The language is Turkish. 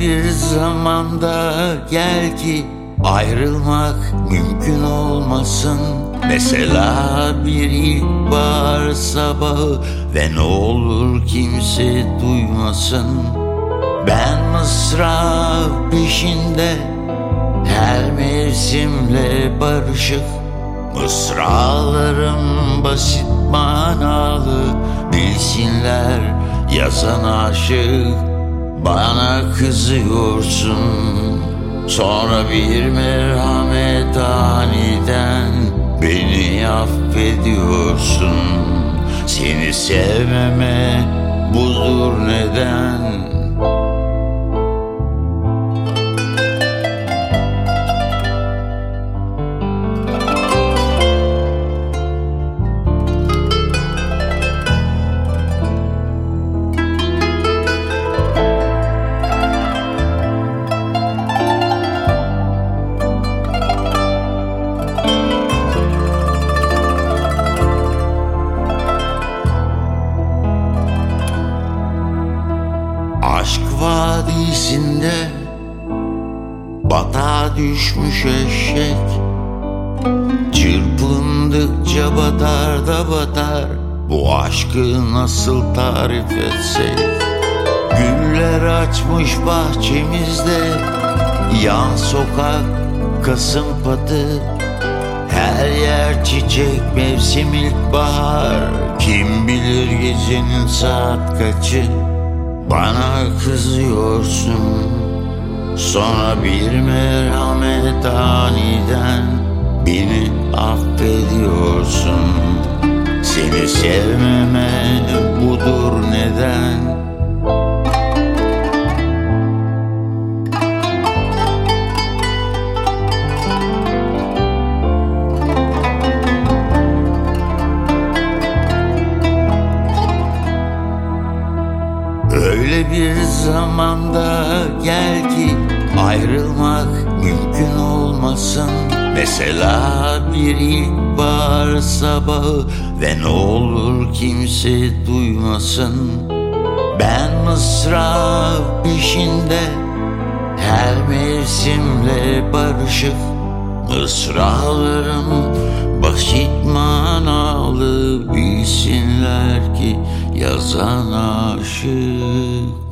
Bir zamanda gel ki ayrılmak mümkün olmasın. Mesela bir ilkbahar sabahı ve ne olur kimse duymasın. Ben mısra peşinde her mevsimle barışık. Mısralarım basit manalı bilsinler yazan aşık bana kızıyorsun. Sonra bir merhamet aniden Beni affediyorsun. Seni sevmeme budur neden Aşk vadisinde batağa düşmüş eşek. Çırpındıkça batar da batar. Bu aşkı nasıl tarif etsek? Güller açmış bahçemizde. Yan sokak kasım patı. Her yer çiçek mevsim ilkbahar. Kim bilir gecenin saat kaçı bana kızıyorsun. Sonra bir merhamet aniden Beni affediyorsun. Seni sevmeme budur neden Öyle bir zamanda gel ki ayrılmak mümkün olmasın. Mesela bir ilkbahar sabahı ve ne olur kimse duymasın. Ben mısra peşinde her mevsimle barışık. Mısralarım manalı